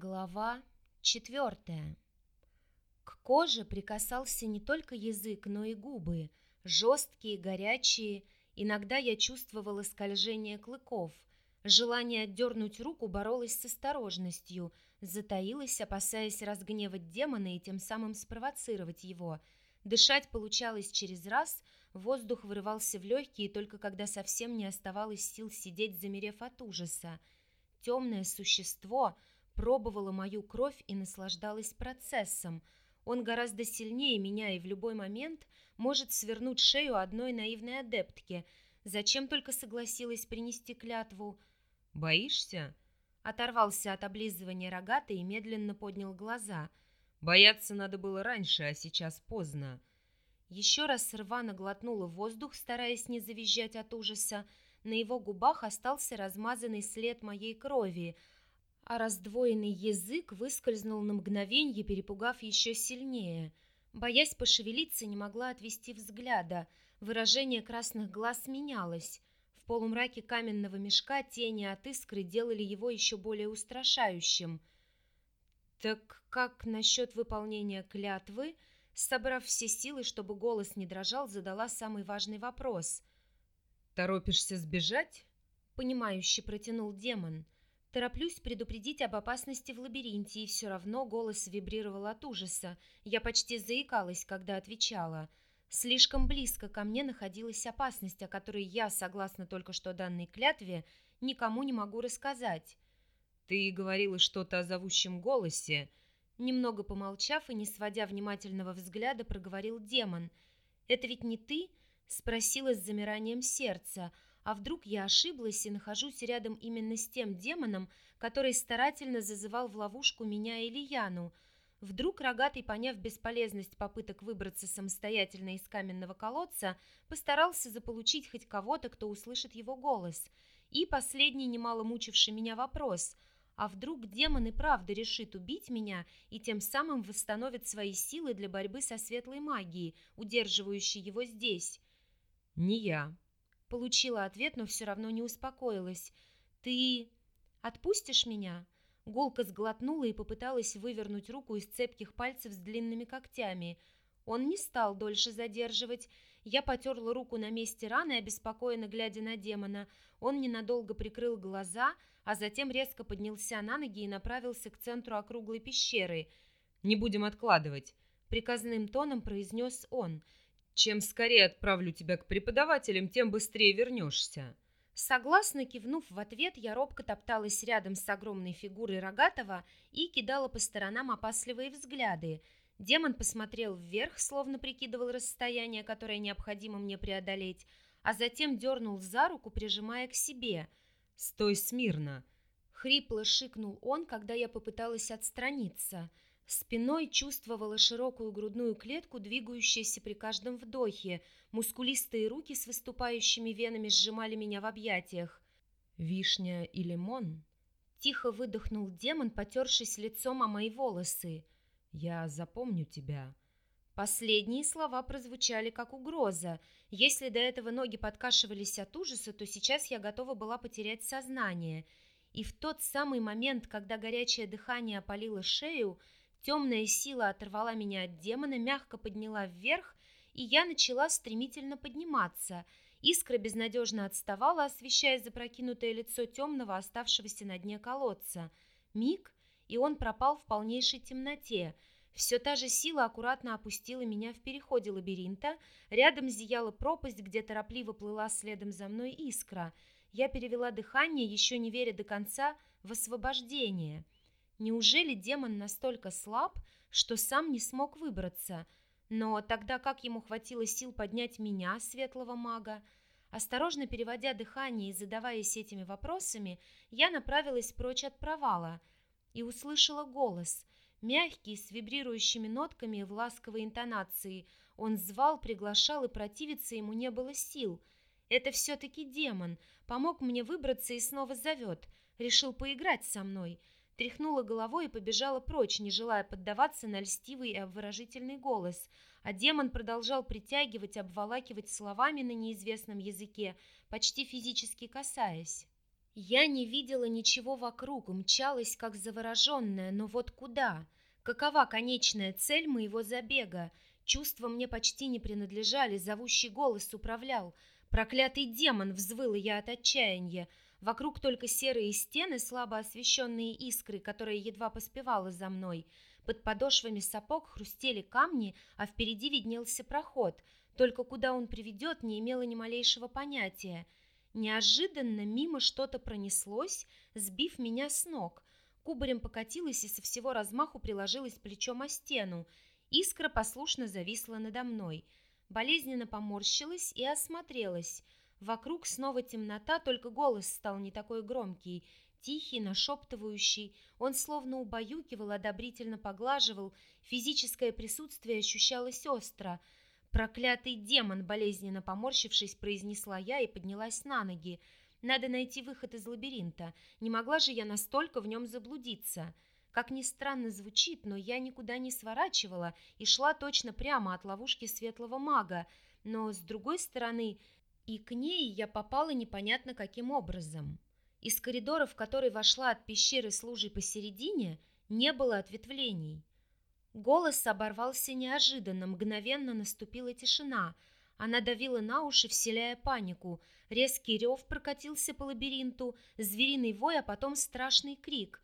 Глава четвертая. К коже прикасался не только язык, но и губы, жесткие, горячие. Иногда я чувствовала скольжение клыков. Желание отдернуть руку боролось с осторожностью, затаилась, опасаясь разгневать демона и тем самым спровоцировать его. Дышать получалось через раз, воздух вырывался в легкие, только когда совсем не оставалось сил сидеть, замерев от ужаса. Темное существо — пробовала мою кровь и наслаждалась процессом. Он гораздо сильнее меня и в любой момент может свернуть шею одной наивной адептки. Зачем только согласилась принести клятву? «Боишься?» Оторвался от облизывания рогата и медленно поднял глаза. «Бояться надо было раньше, а сейчас поздно». Еще раз рвано глотнула воздух, стараясь не завизжать от ужаса. На его губах остался размазанный след моей крови — а раздвоенный язык выскользнул на мгновенье, перепугав еще сильнее. Боясь пошевелиться, не могла отвести взгляда. Выражение красных глаз менялось. В полумраке каменного мешка тени от искры делали его еще более устрашающим. «Так как насчет выполнения клятвы?» Собрав все силы, чтобы голос не дрожал, задала самый важный вопрос. «Торопишься сбежать?» — понимающе протянул демон — Тороплюсь предупредить об опасности в лабиринте, и все равно голос вибрировал от ужаса. Я почти заикалась, когда отвечала. Слишком близко ко мне находилась опасность, о которой я, согласно только что данной клятве, никому не могу рассказать. «Ты говорила что-то о зовущем голосе». Немного помолчав и не сводя внимательного взгляда, проговорил демон. «Это ведь не ты?» — спросила с замиранием сердца — а вдруг я ошиблась и нахожусь рядом именно с тем демоном, который старательно зазывал в ловушку меня или Яну? Вдруг рогатый, поняв бесполезность попыток выбраться самостоятельно из каменного колодца, постарался заполучить хоть кого-то, кто услышит его голос. И последний, немало мучивший меня вопрос – а вдруг демон и правда решит убить меня и тем самым восстановит свои силы для борьбы со светлой магией, удерживающей его здесь? Не я, Получила ответ, но все равно не успокоилась. «Ты отпустишь меня?» Гулка сглотнула и попыталась вывернуть руку из цепких пальцев с длинными когтями. Он не стал дольше задерживать. Я потерла руку на месте раны, обеспокоенно глядя на демона. Он ненадолго прикрыл глаза, а затем резко поднялся на ноги и направился к центру округлой пещеры. «Не будем откладывать», — приказным тоном произнес он — чем скорее отправлю тебя к преподавателям, тем быстрее вернешься. Согласно кивнув в ответ, я робко топталась рядом с огромной фигурой Рогатого и кидала по сторонам опасливые взгляды. Демон посмотрел вверх, словно прикидывал расстояние, которое необходимо мне преодолеть, а затем дернул за руку, прижимая к себе. «Стой смирно!» Хрипло шикнул он, когда я попыталась отстраниться – Спиной чувствовала широкую грудную клетку, двигающуюся при каждом вдохе. Мускулистые руки с выступающими венами сжимали меня в объятиях. «Вишня и лимон?» Тихо выдохнул демон, потершись лицом о мои волосы. «Я запомню тебя». Последние слова прозвучали как угроза. Если до этого ноги подкашивались от ужаса, то сейчас я готова была потерять сознание. И в тот самый момент, когда горячее дыхание опалило шею, Темная сила оторвала меня от демона, мягко подняла вверх, и я начала стремительно подниматься. Искра безнадежно отставала, освещая запрокинутое лицо темного, оставшегося на дне колодца. Миг, и он пропал в полнейшей темноте. Все та же сила аккуратно опустила меня в переходе лабиринта. Рядом зияла пропасть, где торопливо плыла следом за мной искра. Я перевела дыхание, еще не веря до конца в освобождение. Неужели демон настолько слаб, что сам не смог выбраться? Но тогда как ему хватило сил поднять меня, светлого мага? Осторожно переводя дыхание и задаваясь этими вопросами, я направилась прочь от провала и услышала голос, мягкий, с вибрирующими нотками в ласковой интонации. Он звал, приглашал, и противиться ему не было сил. Это все-таки демон, помог мне выбраться и снова зовет, решил поиграть со мной — тряхнула головой и побежала прочь, не желая поддаваться на льстивый и обворожительный голос, а демон продолжал притягивать, обволакивать словами на неизвестном языке, почти физически касаясь. Я не видела ничего вокруг, мчалась как завороженная, но вот куда? Какова конечная цель моего забега? Чувства мне почти не принадлежали, зовущий голос управлял. Проклятый демон, взвыла я от отчаяния. Вокруг только серые стены, слабо освещенные искры, которые едва поспевала за мной. Под подошвами сапог хрустели камни, а впереди виднелся проход. Только куда он приведет, не имела ни малейшего понятия. Неожиданно мимо что-то пронеслось, сбив меня с ног. Кубарем покатилась и со всего размаху приложилась плечом о стену. Искра послушно зависла надо мной. Болезненно поморщилась и осмотрелась. Вокруг снова темнота, только голос стал не такой громкий, тихий, нашептывающий. Он словно убаюкивал, одобрительно поглаживал. Физическое присутствие ощущалось остро. «Проклятый демон!» – болезненно поморщившись, произнесла я и поднялась на ноги. «Надо найти выход из лабиринта. Не могла же я настолько в нем заблудиться?» Как ни странно звучит, но я никуда не сворачивала и шла точно прямо от ловушки светлого мага. Но, с другой стороны, и к ней я попала непонятно каким образом. Из коридора, в который вошла от пещеры с посередине, не было ответвлений. Голос оборвался неожиданно, мгновенно наступила тишина. Она давила на уши, вселяя панику. Резкий рев прокатился по лабиринту, звериный вой, а потом страшный крик.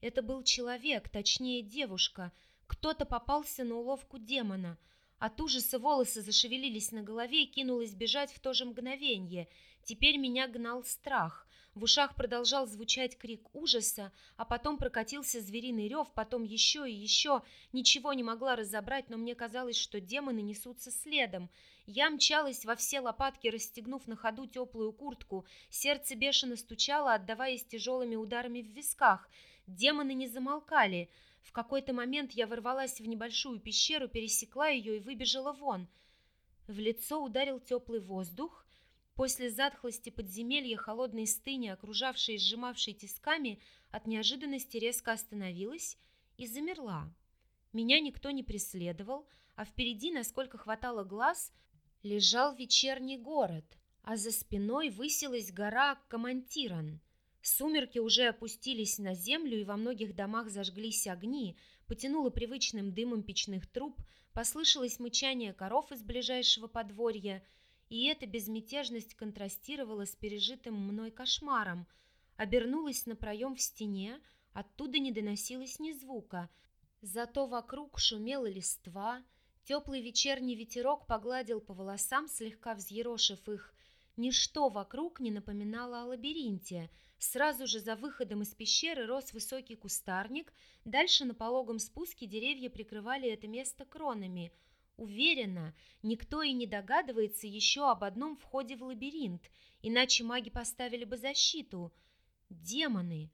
Это был человек, точнее девушка. Кто-то попался на уловку демона. От ужаса волосы зашевелились на голове и кинулась бежать в то же мгновение. Теперь меня гнал страх. В ушах продолжал звучать крик ужаса, а потом прокатился звериный рев, потом еще и еще. Ничего не могла разобрать, но мне казалось, что демоны несутся следом. Я мчалась во все лопатки, расстегнув на ходу теплую куртку. Сердце бешено стучало, отдаваясь тяжелыми ударами в висках – Демоны не замолкали. В какой-то момент я ворвалась в небольшую пещеру, пересекла ее и выбежала вон. В лицо ударил теплый воздух. После затхлости подземелья холодной стыни, окружавшей и сжимавшей тисками, от неожиданности резко остановилась и замерла. Меня никто не преследовал, а впереди, насколько хватало глаз, лежал вечерний город, а за спиной высилась гора Камантиран — Сумерки уже опустились на землю, и во многих домах зажглись огни, потянуло привычным дымом печных труб, послышалось мычание коров из ближайшего подворья, и эта безмятежность контрастировала с пережитым мной кошмаром. Обернулась на проем в стене, оттуда не доносилось ни звука, зато вокруг шумела листва, теплый вечерний ветерок погладил по волосам, слегка взъерошив их, Ничто вокруг не напоминало о лабиринте. Сразу же за выходом из пещеры рос высокий кустарник, дальше на пологом спуске деревья прикрывали это место кронами. Уверена, никто и не догадывается еще об одном входе в лабиринт, иначе маги поставили бы защиту. Демоны!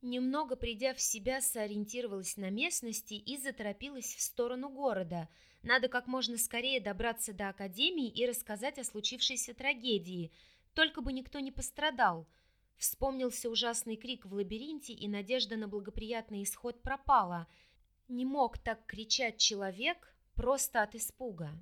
Немного придя в себя, сориентировалась на местности и заторопилась в сторону города. Надо как можно скорее добраться до академии и рассказать о случившейся трагедии. Только бы никто не пострадал. Вспомнился ужасный крик в лабиринте, и надежда на благоприятный исход пропала. Не мог так кричать человек просто от испуга.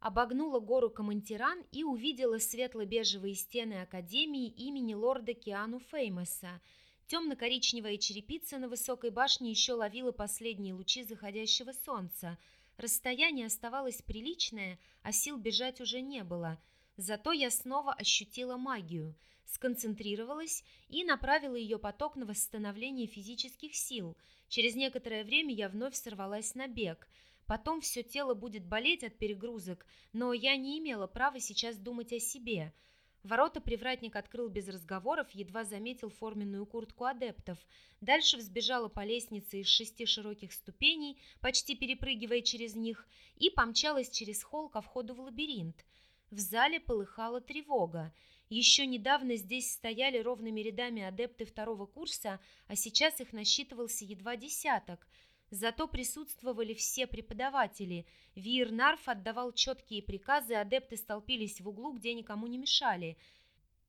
Обогнула гору Комантиран и увидела светло-бежевые стены Академии имени лорда Киану Феймоса – Темно-коричневая черепица на высокой башне еще ловила последние лучи заходящего солнца. Расстояние оставалось приличное, а сил бежать уже не было. Зато я снова ощутила магию, сконцентрировалась и направила ее поток на восстановление физических сил. Через некоторое время я вновь сорвалась на бег. Потом все тело будет болеть от перегрузок, но я не имела права сейчас думать о себе – Ворота привратник открыл без разговоров, едва заметил форменную куртку адептов. Дальше взбежала по лестнице из шести широких ступеней, почти перепрыгивая через них, и помчалась через холл ко входу в лабиринт. В зале полыхала тревога. Еще недавно здесь стояли ровными рядами адепты второго курса, а сейчас их насчитывался едва десяток – Зато присутствовали все преподаватели. Виернарф отдавал четкие приказы, адепты столпились в углу, где никому не мешали.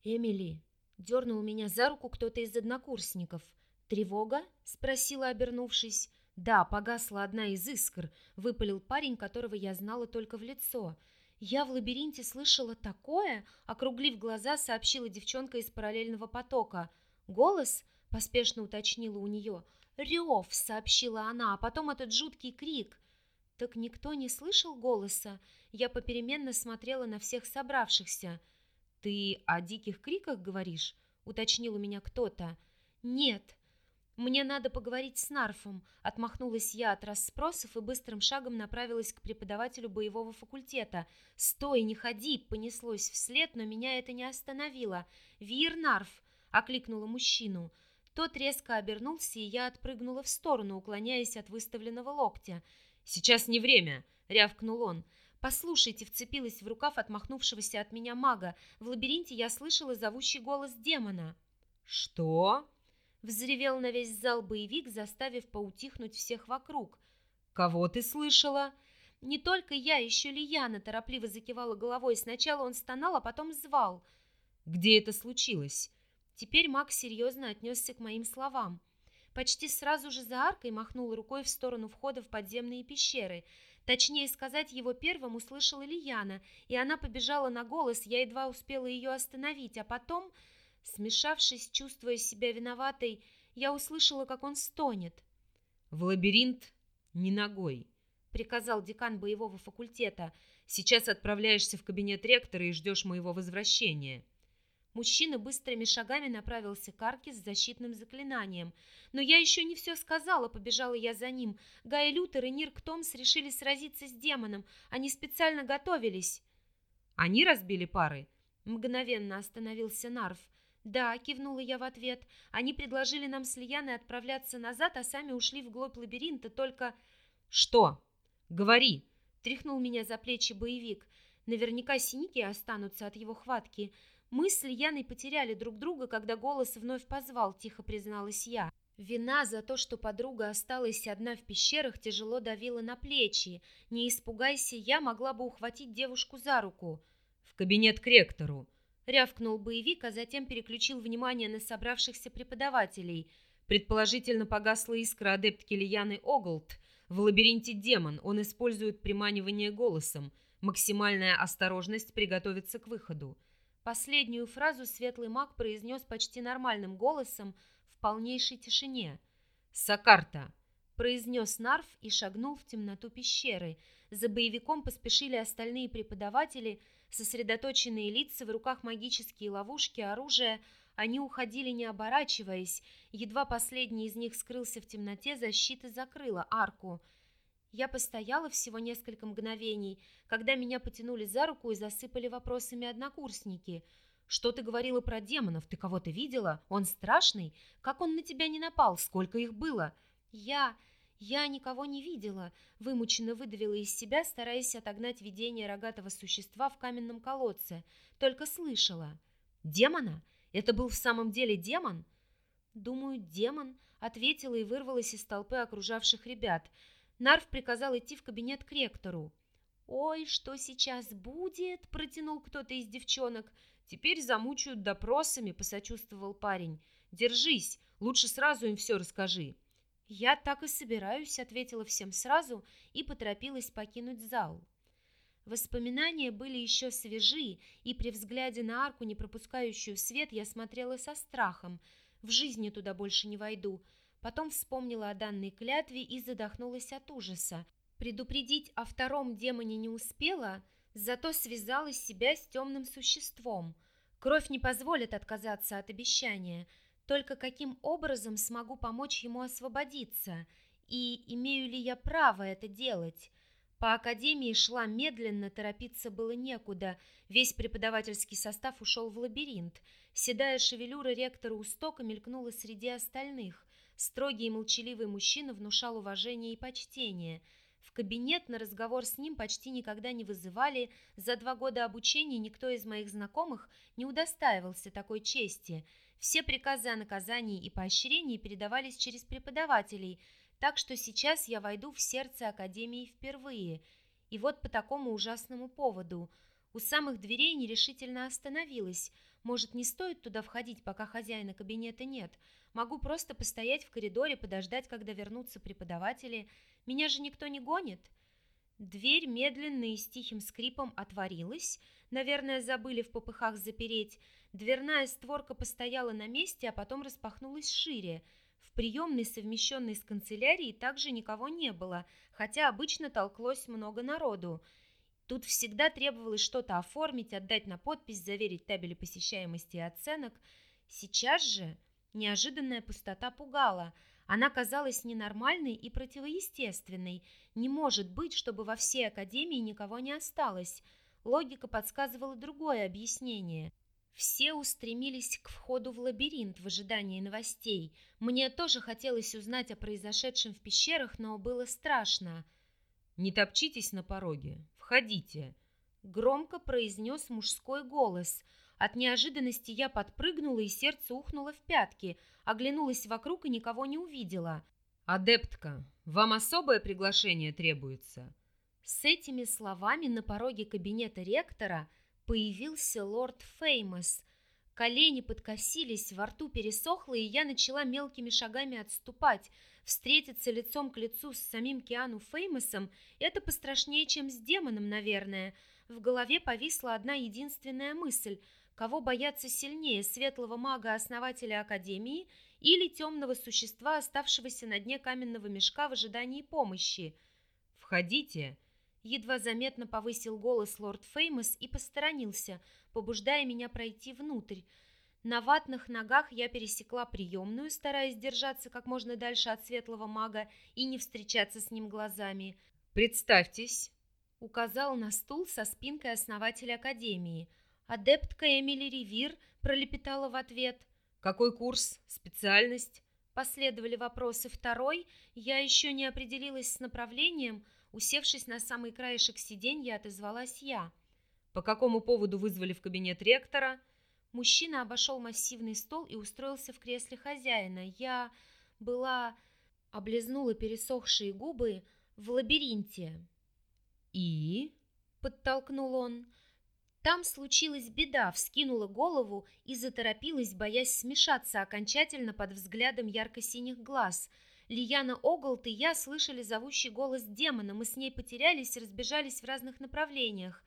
«Эмили!» — дернул меня за руку кто-то из однокурсников. «Тревога?» — спросила, обернувшись. «Да, погасла одна из искр», — выпалил парень, которого я знала только в лицо. «Я в лабиринте слышала такое?» — округлив глаза, сообщила девчонка из параллельного потока. Голос, поспешно уточнила у нее. Рев, сообщила она, а потом этот жуткий крик. Так никто не слышал голоса? Я попеременно смотрела на всех собравшихся. «Ты о диких криках говоришь?» — уточнил у меня кто-то. «Нет, мне надо поговорить с Нарфом», — отмахнулась я от расспросов и быстрым шагом направилась к преподавателю боевого факультета. «Стой, не ходи!» — понеслось вслед, но меня это не остановило. «Вир Нарф!» — окликнула мужчину. Тот резко обернулся, и я отпрыгнула в сторону, уклоняясь от выставленного локтя. «Сейчас не время!» — рявкнул он. «Послушайте», — вцепилась в рукав отмахнувшегося от меня мага. В лабиринте я слышала зовущий голос демона. «Что?» — взревел на весь зал боевик, заставив поутихнуть всех вокруг. «Кого ты слышала?» «Не только я, еще Лияна», — торопливо закивала головой. Сначала он стонал, а потом звал. «Где это случилось?» Теперь маг серьезно отнесся к моим словам. Почти сразу же за аркой махнул рукой в сторону входа в подземные пещеры — Точнее сказать, его первым услышала Лияна, и она побежала на голос, я едва успела ее остановить, а потом, смешавшись, чувствуя себя виноватой, я услышала, как он стонет. «В лабиринт не ногой», — приказал декан боевого факультета. «Сейчас отправляешься в кабинет ректора и ждешь моего возвращения». Мужчина быстрыми шагами направился к арке с защитным заклинанием. Но я еще не все сказала, побежала я за ним. Гай Лютер и Нирк Томс решили сразиться с демоном. Они специально готовились. Они разбили пары? Мгновенно остановился Нарф. «Да», — кивнула я в ответ. «Они предложили нам с Лияной отправляться назад, а сами ушли вглубь лабиринта, только...» «Что? Говори!» — тряхнул меня за плечи боевик. «Наверняка синяки останутся от его хватки. Мы с Льяной потеряли друг друга, когда голос вновь позвал, тихо призналась я. Вина за то, что подруга осталась одна в пещерах, тяжело давила на плечи. Не испугайся, я могла бы ухватить девушку за руку. «В кабинет к ректору!» — рявкнул боевик, а затем переключил внимание на собравшихся преподавателей. Предположительно, погасла искра адептки Лияны Оглд. В лабиринте демон, он использует приманивание голосом. Максимальная осторожность приготовиться к выходу. Последнюю фразу светлый маг произнес почти нормальным голосом в полнейшей тишине. «Сакарта!» – произнес Нарф и шагнул в темноту пещеры. За боевиком поспешили остальные преподаватели, сосредоточенные лица, в руках магические ловушки, оружие. Они уходили, не оборачиваясь. Едва последний из них скрылся в темноте, защита закрыла арку – я постояла всего несколько мгновений, когда меня потянули за руку и засыпали вопросами однокурсники. «Что ты говорила про демонов? Ты кого-то видела? Он страшный? Как он на тебя не напал? Сколько их было?» «Я... я никого не видела», — вымученно выдавила из себя, стараясь отогнать видение рогатого существа в каменном колодце. «Только слышала». «Демона? Это был в самом деле демон?» «Думаю, демон», — ответила и вырвалась из толпы окружавших ребят — Нарв приказал идти в кабинет к ректору. «Ой, что сейчас будет?» – протянул кто-то из девчонок. «Теперь замучают допросами», – посочувствовал парень. «Держись, лучше сразу им все расскажи». «Я так и собираюсь», – ответила всем сразу и поторопилась покинуть зал. Воспоминания были еще свежи, и при взгляде на арку, не пропускающую свет, я смотрела со страхом. В жизни туда больше не войду – Потом вспомнила о данной клятве и задохнулась от ужаса. Предупредить о втором демоне не успела, зато связала себя с темным существом. Кровь не позволит отказаться от обещания. Только каким образом смогу помочь ему освободиться? И имею ли я право это делать? По академии шла медленно, торопиться было некуда. Весь преподавательский состав ушел в лабиринт. Седая шевелюра ректора Устока мелькнула среди остальных. Строгий и молчаливый мужчина внушал уважение и почтение. В кабинет на разговор с ним почти никогда не вызывали. За два года обучения никто из моих знакомых не удостаивался такой чести. Все приказы о наказании и поощрении передавались через преподавателей, так что сейчас я войду в сердце Академии впервые. И вот по такому ужасному поводу. У самых дверей нерешительно остановилась. Может, не стоит туда входить, пока хозяина кабинета нет – Могу просто постоять в коридоре, подождать, когда вернутся преподаватели. Меня же никто не гонит. Дверь медленно и с тихим скрипом отворилась. Наверное, забыли в попыхах запереть. Дверная створка постояла на месте, а потом распахнулась шире. В приемной, совмещенной с канцелярией, также никого не было, хотя обычно толклось много народу. Тут всегда требовалось что-то оформить, отдать на подпись, заверить табели посещаемости и оценок. Сейчас же неожиданная пустота пугала. Она казалась ненормальной и противоестественной. Не может быть, чтобы во всей академии никого не осталось. Логика подсказывала другое объяснение. Все устремились к входу в лабиринт в ожидании новостей. Мне тоже хотелось узнать о произошедшем в пещерах, но было страшно. «Не топчитесь на пороге. Входите!» Громко произнес мужской голос. От неожиданности я подпрыгнула, и сердце ухнуло в пятки. Оглянулась вокруг и никого не увидела. «Адептка, вам особое приглашение требуется?» С этими словами на пороге кабинета ректора появился лорд Феймос. Колени подкосились, во рту пересохло, и я начала мелкими шагами отступать – Встретиться лицом к лицу с самим Киану Феймосом – это пострашнее, чем с демоном, наверное. В голове повисла одна единственная мысль – кого бояться сильнее, светлого мага-основателя Академии или темного существа, оставшегося на дне каменного мешка в ожидании помощи? «Входите!» Едва заметно повысил голос лорд Феймос и посторонился, побуждая меня пройти внутрь. На ватных ногах я пересекла приемную, стараясь держаться как можно дальше от светлого мага и не встречаться с ним глазами. «Представьтесь!» — указал на стул со спинкой основателя Академии. Адептка Эмили Ривир пролепетала в ответ. «Какой курс? Специальность?» Последовали вопросы. Второй, я еще не определилась с направлением. Усевшись на самый краешек сиденья, отозвалась я. «По какому поводу вызвали в кабинет ректора?» Мужчина обошел массивный стол и устроился в кресле хозяина. Я была... облизнула пересохшие губы в лабиринте. «И?» — подтолкнул он. Там случилась беда, вскинула голову и заторопилась, боясь смешаться окончательно под взглядом ярко-синих глаз. Лияна Оголт и я слышали зовущий голос демона, мы с ней потерялись и разбежались в разных направлениях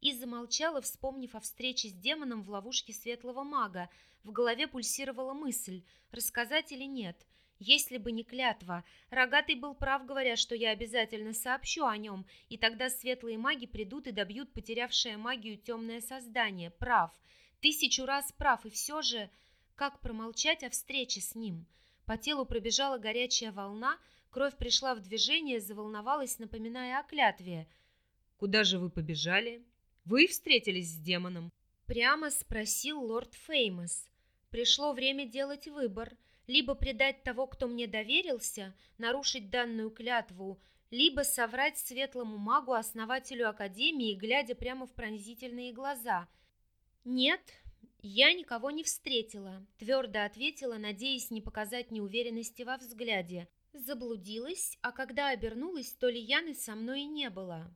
и замолчала, вспомнив о встрече с демоном в ловушке светлого мага. В голове пульсировала мысль, рассказать или нет. Если бы не клятва, Рогатый был прав, говоря, что я обязательно сообщу о нем, и тогда светлые маги придут и добьют потерявшее магию темное создание. Прав. Тысячу раз прав, и все же... Как промолчать о встрече с ним? По телу пробежала горячая волна, кровь пришла в движение, заволновалась, напоминая о клятве. «Куда же вы побежали?» Вы встретились с демоном?» Прямо спросил лорд Феймос. Пришло время делать выбор. Либо предать того, кто мне доверился, нарушить данную клятву, либо соврать светлому магу, основателю Академии, глядя прямо в пронзительные глаза. «Нет, я никого не встретила», — твердо ответила, надеясь не показать неуверенности во взгляде. Заблудилась, а когда обернулась, то Лияны со мной не было.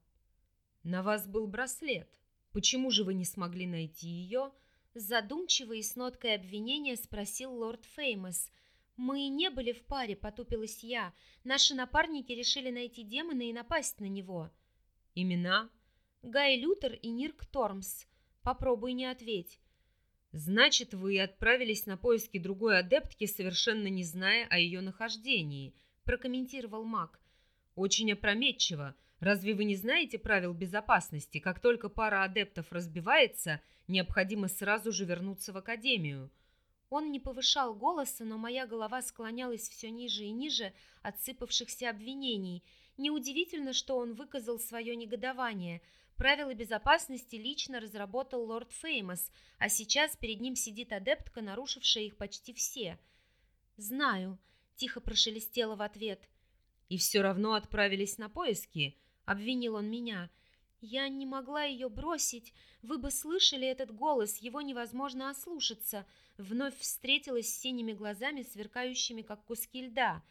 «На вас был браслет», Почему же вы не смогли найти ее?» Задумчиво и с ноткой обвинения спросил лорд Феймос. «Мы не были в паре», — потупилась я. «Наши напарники решили найти демона и напасть на него». «Имена?» «Гай Лютер и Нирк Тормс. Попробуй не ответь». «Значит, вы отправились на поиски другой адептки, совершенно не зная о ее нахождении», — прокомментировал маг. «Очень опрометчиво. Разве вы не знаете правил безопасности? Как только пара адептов разбивается, необходимо сразу же вернуться в академию. Он не повышал голоса, но моя голова склонялась все ниже и ниже от сыпавшихся обвинений. Неудивительно, что он выказал свое негодование. Правила безопасности лично разработал лорд Феймос, а сейчас перед ним сидит адептка, нарушившая их почти все. «Знаю», — тихо прошелестела в ответ. «И все равно отправились на поиски», — обвинил он меня. «Я не могла ее бросить. Вы бы слышали этот голос, его невозможно ослушаться». Вновь встретилась с синими глазами, сверкающими, как куски льда.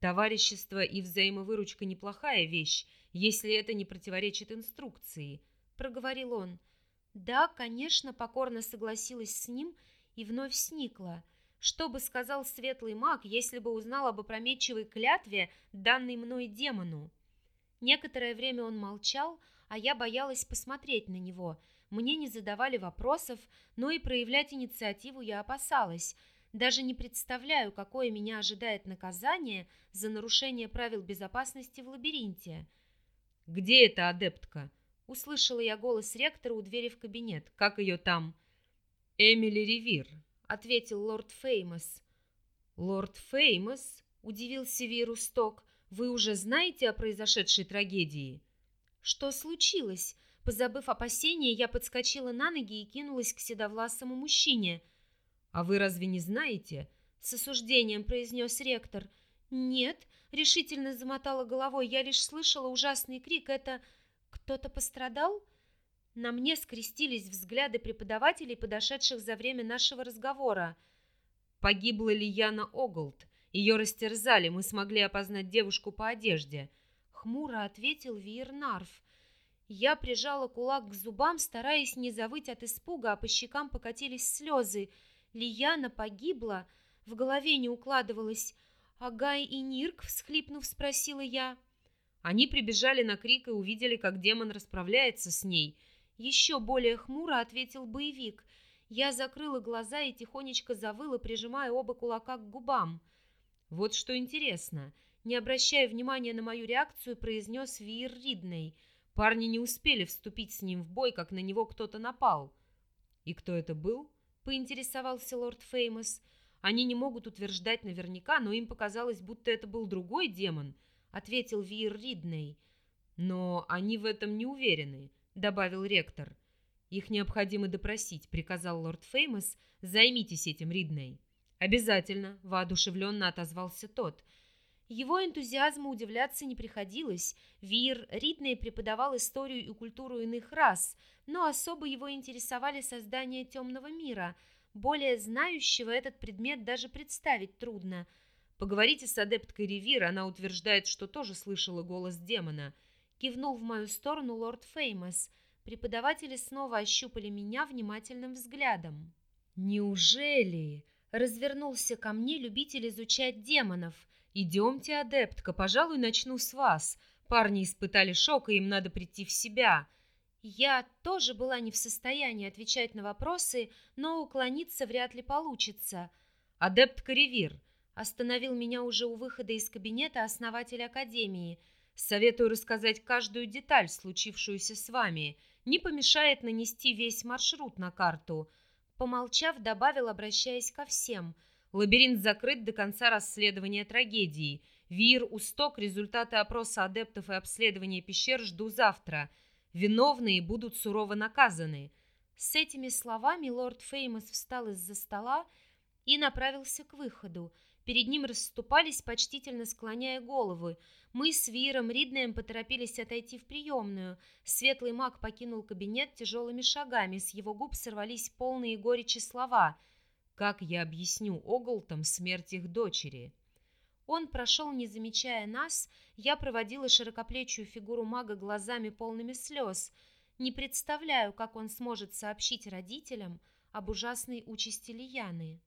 «Товарищество и взаимовыручка неплохая вещь, если это не противоречит инструкции», — проговорил он. «Да, конечно», — покорно согласилась с ним и вновь сникла. Что бы сказал светлый маг, если бы узнал об опрометчивой клятве, данной мной демону? Некоторое время он молчал, а я боялась посмотреть на него. Мне не задавали вопросов, но и проявлять инициативу я опасалась. Даже не представляю, какое меня ожидает наказание за нарушение правил безопасности в лабиринте. «Где эта адептка?» Услышала я голос ректора у двери в кабинет. «Как ее там?» «Эмили Ривир», — ответил лорд Феймос. «Лорд Феймос?» — удивился Вирус Ток. «Вы уже знаете о произошедшей трагедии?» «Что случилось?» Позабыв опасения, я подскочила на ноги и кинулась к седовласому мужчине. «А вы разве не знаете?» — с осуждением произнес ректор. «Нет», — решительно замотала головой, я лишь слышала ужасный крик. «Это кто-то пострадал?» На мне скрестились взгляды преподавателей, подошедших за время нашего разговора. «Погибла ли Яна Оголд? Ее растерзали, мы смогли опознать девушку по одежде». Хмуро ответил Виернарф. Я прижала кулак к зубам, стараясь не завыть от испуга, а по щекам покатились слезы. Лияна погибла, в голове не укладывалось. «Агай и Нирк?» — всхлипнув, спросила я. Они прибежали на крик и увидели, как демон расправляется с ней. Еще более хмуро ответил боевик. Я закрыла глаза и тихонечко завыла, прижимая оба кулака к губам. «Вот что интересно!» Не обращая внимания на мою реакцию, произнес Виир Ридней — Парни не успели вступить с ним в бой, как на него кто-то напал. И кто это был? Поинтересовался лорд Феймос. Они не могут утверждать наверняка, но им показалось, будто это был другой демон, ответил Вир Ридней. Но они в этом не уверены, добавил ректор. Их необходимо допросить, приказал лорд Феймос. Займитесь этим, Ридней. Обязательно, воодушевленно отозвался тот. Его энтузиазму удивляться не приходилось. Вир Ридней преподавал историю и культуру иных рас, но особо его интересовали создания темного мира. Более знающего этот предмет даже представить трудно. «Поговорите с адепткой Ревир, она утверждает, что тоже слышала голос демона». Кивнул в мою сторону лорд Феймос. Преподаватели снова ощупали меня внимательным взглядом. «Неужели?» Развернулся ко мне любитель изучать демонов – «Идемте, адептка, пожалуй, начну с вас. Парни испытали шок, и им надо прийти в себя». Я тоже была не в состоянии отвечать на вопросы, но уклониться вряд ли получится. «Адепт Каревир», — остановил меня уже у выхода из кабинета основатель Академии. «Советую рассказать каждую деталь, случившуюся с вами. Не помешает нанести весь маршрут на карту». Помолчав, добавил, обращаясь ко всем — Лабиринт закрыт до конца расследования трагедии. Вир, Усток, результаты опроса адептов и обследования пещер жду завтра. Виновные будут сурово наказаны. С этими словами лорд Феймос встал из-за стола и направился к выходу. Перед ним расступались, почтительно склоняя головы. Мы с Виром Риднеем поторопились отойти в приемную. Светлый маг покинул кабинет тяжелыми шагами. С его губ сорвались полные горечи слова — как я объясню Оголтам смерть их дочери? Он прошел, не замечая нас. Я проводила широкоплечую фигуру мага глазами полными слез. Не представляю, как он сможет сообщить родителям об ужасной участи Лияны.